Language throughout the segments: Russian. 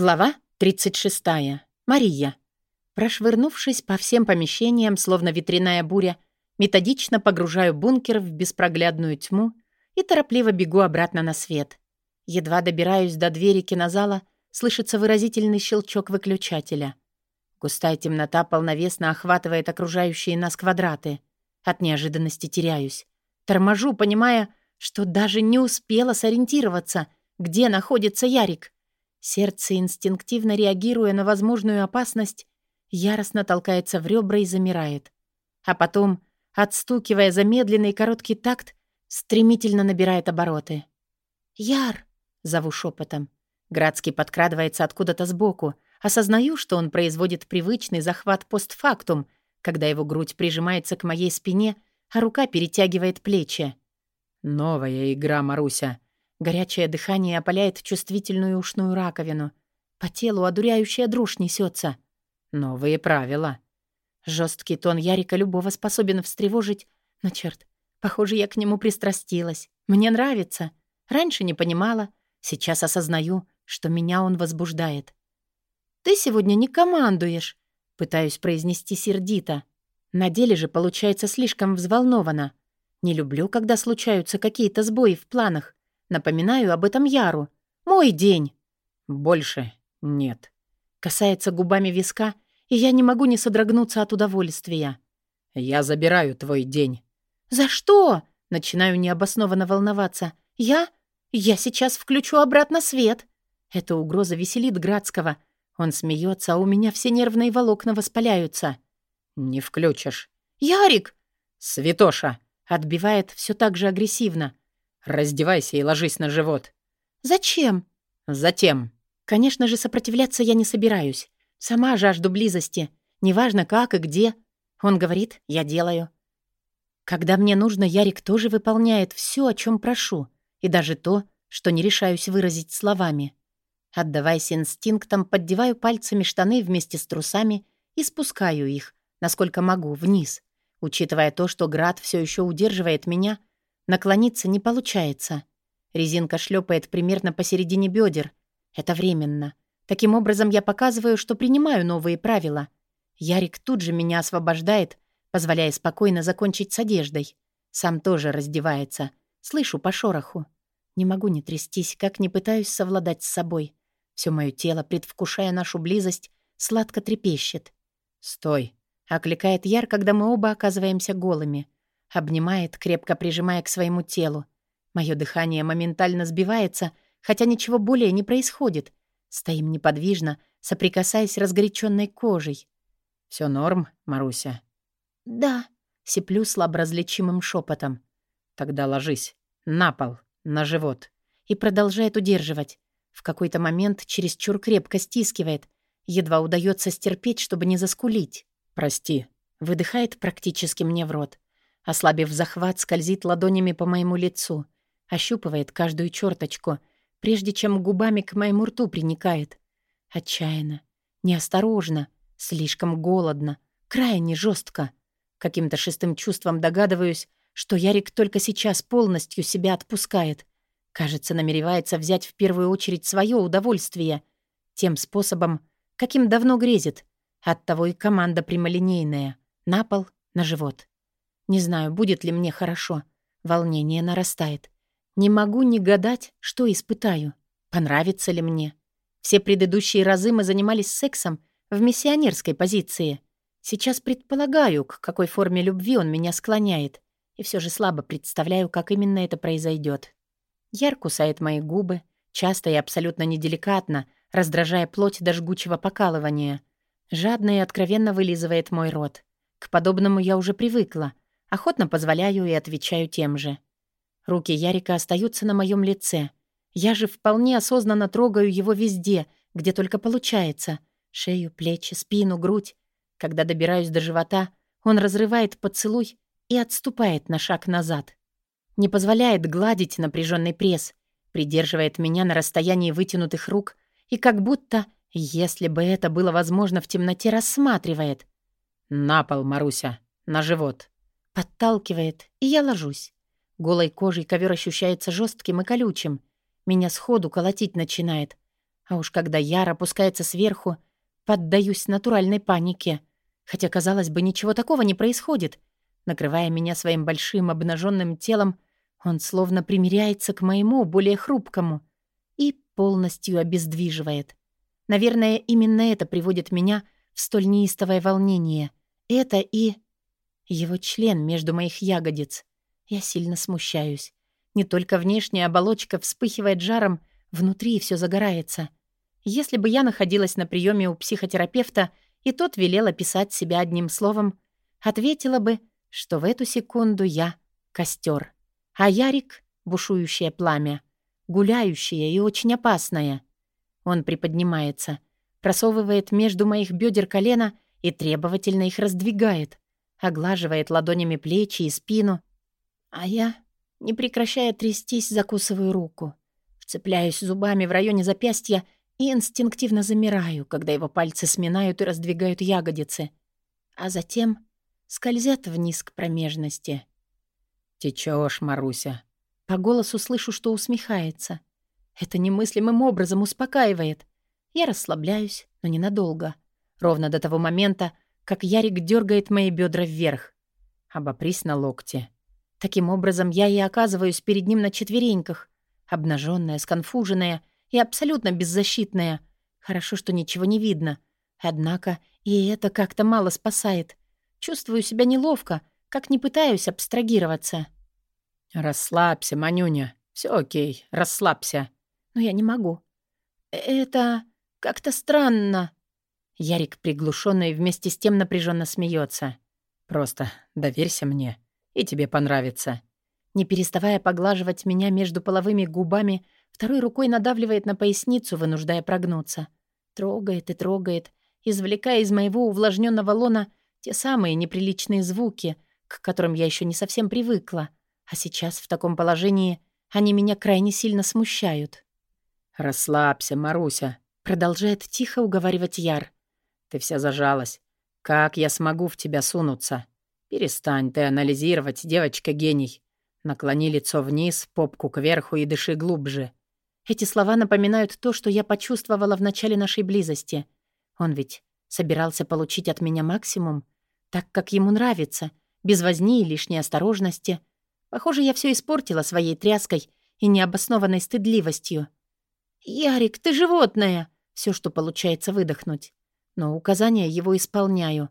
Глава 36. Мария. Прошвырнувшись по всем помещениям, словно ветряная буря, методично погружаю бункер в беспроглядную тьму и торопливо бегу обратно на свет. Едва добираюсь до двери кинозала, слышится выразительный щелчок выключателя. Густая темнота полновесно охватывает окружающие нас квадраты. От неожиданности теряюсь. Торможу, понимая, что даже не успела сориентироваться, где находится Ярик — Сердце, инстинктивно реагируя на возможную опасность, яростно толкается в ребра и замирает. А потом, отстукивая замедленный короткий такт, стремительно набирает обороты. «Яр!» — зову шепотом. Градский подкрадывается откуда-то сбоку. Осознаю, что он производит привычный захват постфактум, когда его грудь прижимается к моей спине, а рука перетягивает плечи. «Новая игра, Маруся. Горячее дыхание опаляет чувствительную ушную раковину. По телу одуряющая дрожь несется. Новые правила. Жесткий тон Ярика любого способен встревожить, но черт, похоже, я к нему пристрастилась. Мне нравится. Раньше не понимала, сейчас осознаю, что меня он возбуждает. «Ты сегодня не командуешь», — пытаюсь произнести сердито. На деле же получается слишком взволнованно. Не люблю, когда случаются какие-то сбои в планах. Напоминаю об этом Яру. Мой день. Больше нет. Касается губами виска, и я не могу не содрогнуться от удовольствия. Я забираю твой день. За что? Начинаю необоснованно волноваться. Я? Я сейчас включу обратно свет. Эта угроза веселит Градского. Он смеется, а у меня все нервные волокна воспаляются. Не включишь. Ярик! Святоша! Отбивает все так же агрессивно. Раздевайся и ложись на живот». «Зачем?» «Затем». Конечно же, сопротивляться я не собираюсь. Сама жажду близости. Неважно, как и где. Он говорит, я делаю. Когда мне нужно, Ярик тоже выполняет все, о чем прошу. И даже то, что не решаюсь выразить словами. Отдаваясь инстинктам, поддеваю пальцами штаны вместе с трусами и спускаю их, насколько могу, вниз. Учитывая то, что град все еще удерживает меня, Наклониться не получается. Резинка шлепает примерно посередине бедер. Это временно. Таким образом, я показываю, что принимаю новые правила. Ярик тут же меня освобождает, позволяя спокойно закончить с одеждой. Сам тоже раздевается. Слышу по шороху. Не могу не трястись, как не пытаюсь совладать с собой. Все мое тело, предвкушая нашу близость, сладко трепещет. «Стой!» — окликает Яр, когда мы оба оказываемся голыми. Обнимает, крепко прижимая к своему телу. Мое дыхание моментально сбивается, хотя ничего более не происходит. Стоим неподвижно, соприкасаясь разгоряченной кожей. Все норм, Маруся?» «Да», — сиплю слабо различимым шепотом. «Тогда ложись. На пол, на живот». И продолжает удерживать. В какой-то момент чересчур крепко стискивает. Едва удается стерпеть, чтобы не заскулить. «Прости». Выдыхает практически мне в рот. Ослабив захват, скользит ладонями по моему лицу, ощупывает каждую черточку, прежде чем губами к моему рту приникает. Отчаянно, неосторожно, слишком голодно, крайне жестко. Каким-то шестым чувством догадываюсь, что Ярик только сейчас полностью себя отпускает. Кажется, намеревается взять в первую очередь свое удовольствие. Тем способом, каким давно грезит. Оттого и команда прямолинейная. На пол, на живот. Не знаю, будет ли мне хорошо. Волнение нарастает. Не могу не гадать, что испытаю. Понравится ли мне. Все предыдущие разы мы занимались сексом в миссионерской позиции. Сейчас предполагаю, к какой форме любви он меня склоняет. И все же слабо представляю, как именно это произойдет. Яр кусает мои губы, часто и абсолютно неделикатно, раздражая плоть до жгучего покалывания. Жадно и откровенно вылизывает мой рот. К подобному я уже привыкла — Охотно позволяю и отвечаю тем же. Руки Ярика остаются на моем лице. Я же вполне осознанно трогаю его везде, где только получается. Шею, плечи, спину, грудь. Когда добираюсь до живота, он разрывает поцелуй и отступает на шаг назад. Не позволяет гладить напряженный пресс, придерживает меня на расстоянии вытянутых рук и как будто, если бы это было возможно в темноте, рассматривает. «На пол, Маруся, на живот». Подталкивает, и я ложусь. Голой кожей ковер ощущается жестким и колючим. Меня сходу колотить начинает. А уж когда Яр опускается сверху, поддаюсь натуральной панике. Хотя, казалось бы, ничего такого не происходит. Накрывая меня своим большим обнаженным телом, он словно примиряется к моему, более хрупкому, и полностью обездвиживает. Наверное, именно это приводит меня в столь неистовое волнение. Это и... Его член между моих ягодиц. Я сильно смущаюсь. Не только внешняя оболочка вспыхивает жаром, внутри все загорается. Если бы я находилась на приеме у психотерапевта, и тот велел описать себя одним словом, ответила бы, что в эту секунду я — костер, а Ярик — бушующее пламя, гуляющее и очень опасное. Он приподнимается, просовывает между моих бедер колено и требовательно их раздвигает, оглаживает ладонями плечи и спину, а я, не прекращая трястись, закусываю руку, вцепляюсь зубами в районе запястья и инстинктивно замираю, когда его пальцы сминают и раздвигают ягодицы, а затем скользят вниз к промежности. «Течёшь, Маруся». По голосу слышу, что усмехается. Это немыслимым образом успокаивает. Я расслабляюсь, но ненадолго. Ровно до того момента, как Ярик дергает мои бедра вверх. Обопрись на локте. Таким образом, я и оказываюсь перед ним на четвереньках, обнаженная, сконфуженная и абсолютно беззащитная. Хорошо, что ничего не видно. Однако и это как-то мало спасает. Чувствую себя неловко, как не пытаюсь абстрагироваться. «Расслабься, Манюня. Все окей, расслабься». «Но я не могу. Это как-то странно». Ярик приглушенно и вместе с тем напряженно смеется. «Просто доверься мне, и тебе понравится». Не переставая поглаживать меня между половыми губами, второй рукой надавливает на поясницу, вынуждая прогнуться. Трогает и трогает, извлекая из моего увлажненного лона те самые неприличные звуки, к которым я еще не совсем привыкла. А сейчас в таком положении они меня крайне сильно смущают. «Расслабься, Маруся», — продолжает тихо уговаривать Яр. «Ты вся зажалась. Как я смогу в тебя сунуться? Перестань ты анализировать, девочка-гений. Наклони лицо вниз, попку кверху и дыши глубже». Эти слова напоминают то, что я почувствовала в начале нашей близости. Он ведь Собирался получить от меня максимум, так как ему нравится, без возни и лишней осторожности. Похоже, я все испортила своей тряской и необоснованной стыдливостью. «Ярик, ты животное!» Все, что получается выдохнуть. Но указания его исполняю.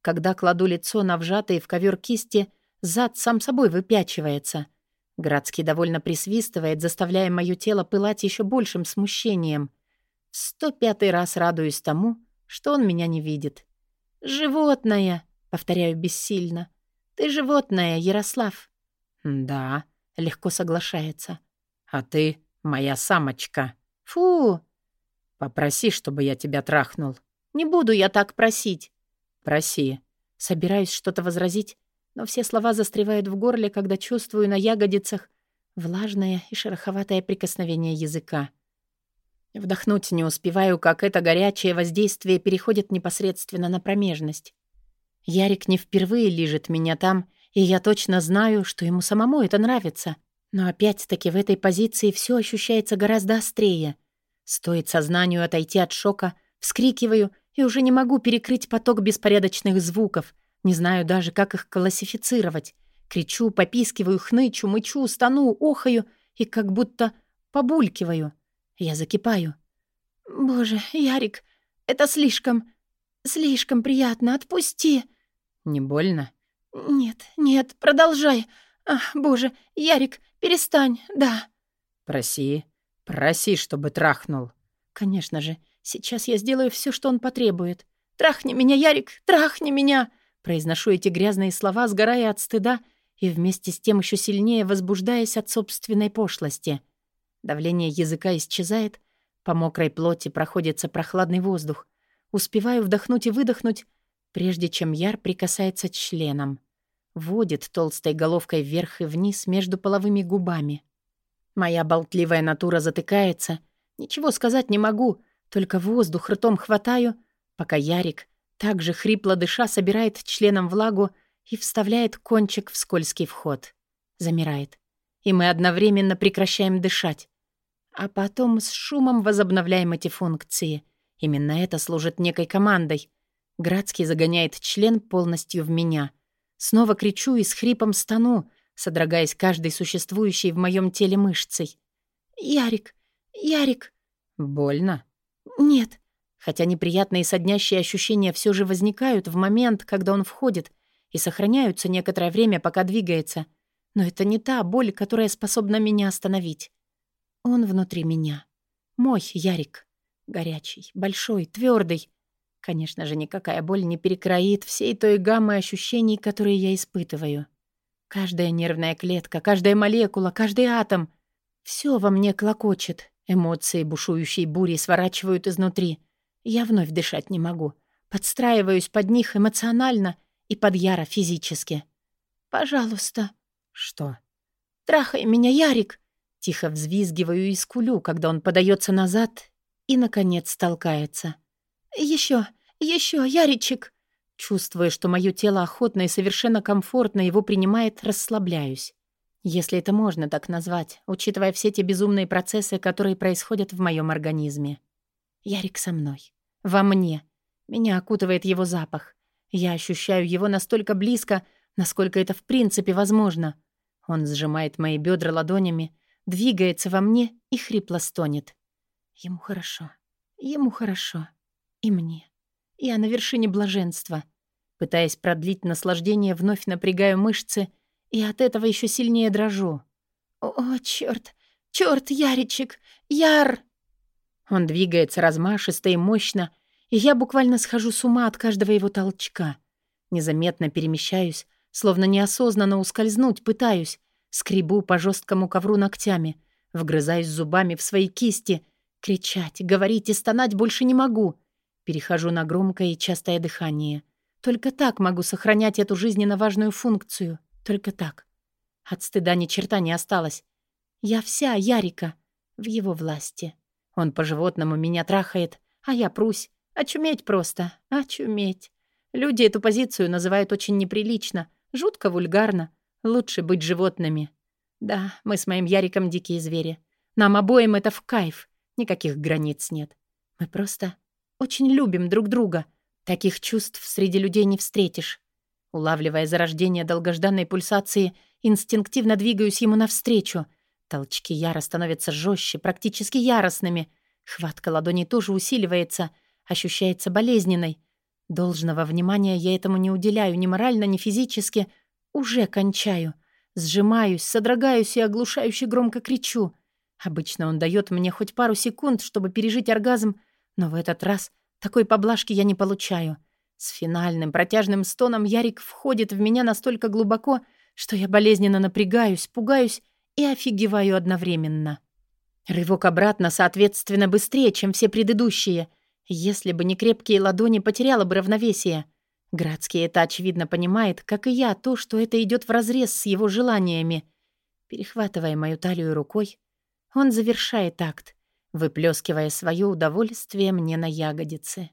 Когда кладу лицо на вжатые в ковер кисти, зад сам собой выпячивается. Градский довольно присвистывает, заставляя мое тело пылать еще большим смущением. Сто пятый раз радуюсь тому, что он меня не видит. «Животное!» — повторяю бессильно. «Ты животное, Ярослав!» «Да», — легко соглашается. «А ты моя самочка». «Фу!» «Попроси, чтобы я тебя трахнул». «Не буду я так просить». «Проси». Собираюсь что-то возразить, но все слова застревают в горле, когда чувствую на ягодицах влажное и шероховатое прикосновение языка. Вдохнуть не успеваю, как это горячее воздействие переходит непосредственно на промежность. Ярик не впервые лежит меня там, и я точно знаю, что ему самому это нравится. Но опять-таки в этой позиции все ощущается гораздо острее. Стоит сознанию отойти от шока, вскрикиваю и уже не могу перекрыть поток беспорядочных звуков, не знаю даже, как их классифицировать. Кричу, попискиваю, хнычу, мычу, стану, охаю и как будто побулькиваю — я закипаю. «Боже, Ярик, это слишком... слишком приятно. Отпусти!» «Не больно?» «Нет, нет, продолжай. Ах, боже, Ярик, перестань, да». «Проси, проси, чтобы трахнул». «Конечно же, сейчас я сделаю все, что он потребует. Трахни меня, Ярик, трахни меня!» Произношу эти грязные слова, сгорая от стыда и вместе с тем еще сильнее возбуждаясь от собственной пошлости. Давление языка исчезает, по мокрой плоти проходится прохладный воздух. Успеваю вдохнуть и выдохнуть, прежде чем Яр прикасается членом. Водит толстой головкой вверх и вниз между половыми губами. Моя болтливая натура затыкается. Ничего сказать не могу, только воздух ртом хватаю, пока Ярик, также хрипло дыша, собирает членом влагу и вставляет кончик в скользкий вход. Замирает. И мы одновременно прекращаем дышать. а потом с шумом возобновляем эти функции. Именно это служит некой командой. Градский загоняет член полностью в меня. Снова кричу и с хрипом стану, содрогаясь каждой существующей в моем теле мышцей. «Ярик! Ярик!» «Больно?» «Нет». Хотя неприятные соднящие ощущения все же возникают в момент, когда он входит, и сохраняются некоторое время, пока двигается. Но это не та боль, которая способна меня остановить. Он внутри меня. Мой Ярик. Горячий, большой, твердый. Конечно же, никакая боль не перекроит всей той гаммы ощущений, которые я испытываю. Каждая нервная клетка, каждая молекула, каждый атом — все во мне клокочет. Эмоции бушующей бури сворачивают изнутри. Я вновь дышать не могу. Подстраиваюсь под них эмоционально и под Яра физически. «Пожалуйста». «Что?» «Трахай меня, Ярик!» Тихо взвизгиваю и скулю, когда он подается назад и, наконец, толкается. «Еще, еще, Яричек!» Чувствуя, что мое тело охотно и совершенно комфортно его принимает, расслабляюсь. Если это можно так назвать, учитывая все те безумные процессы, которые происходят в моем организме. Ярик со мной. Во мне. Меня окутывает его запах. Я ощущаю его настолько близко, насколько это в принципе возможно. Он сжимает мои бедра ладонями, двигается во мне и хрипло стонет. Ему хорошо. Ему хорошо. И мне. Я на вершине блаженства. Пытаясь продлить наслаждение, вновь напрягаю мышцы и от этого еще сильнее дрожу. «О, черт! Черт, Яричек! Яр!» Он двигается размашисто и мощно, и я буквально схожу с ума от каждого его толчка. Незаметно перемещаюсь, словно неосознанно ускользнуть пытаюсь, скребу по жесткому ковру ногтями, вгрызаюсь зубами в свои кисти, кричать, говорить и стонать больше не могу. Перехожу на громкое и частое дыхание. Только так могу сохранять эту жизненно важную функцию. Только так. От стыда ни черта не осталось. Я вся Ярика в его власти. Он по-животному меня трахает, а я прусь, Очуметь просто, очуметь. Люди эту позицию называют очень неприлично, жутко вульгарно. Лучше быть животными. Да, мы с моим Яриком дикие звери. Нам обоим это в кайф. Никаких границ нет. Мы просто очень любим друг друга. Таких чувств среди людей не встретишь. Улавливая зарождение долгожданной пульсации, инстинктивно двигаюсь ему навстречу. Толчки яра становятся жестче, практически яростными. Хватка ладони тоже усиливается — ощущается болезненной. Должного внимания я этому не уделяю ни морально, ни физически. Уже кончаю. Сжимаюсь, содрогаюсь и оглушающе громко кричу. Обычно он дает мне хоть пару секунд, чтобы пережить оргазм, но в этот раз такой поблажки я не получаю. С финальным протяжным стоном Ярик входит в меня настолько глубоко, что я болезненно напрягаюсь, пугаюсь и офигеваю одновременно. Рывок обратно, соответственно, быстрее, чем все предыдущие — если бы не крепкие ладони, потеряла бы равновесие. Градский это очевидно понимает, как и я, то, что это идет вразрез с его желаниями. Перехватывая мою талию рукой, он завершает акт, выплескивая свое удовольствие мне на ягодицы.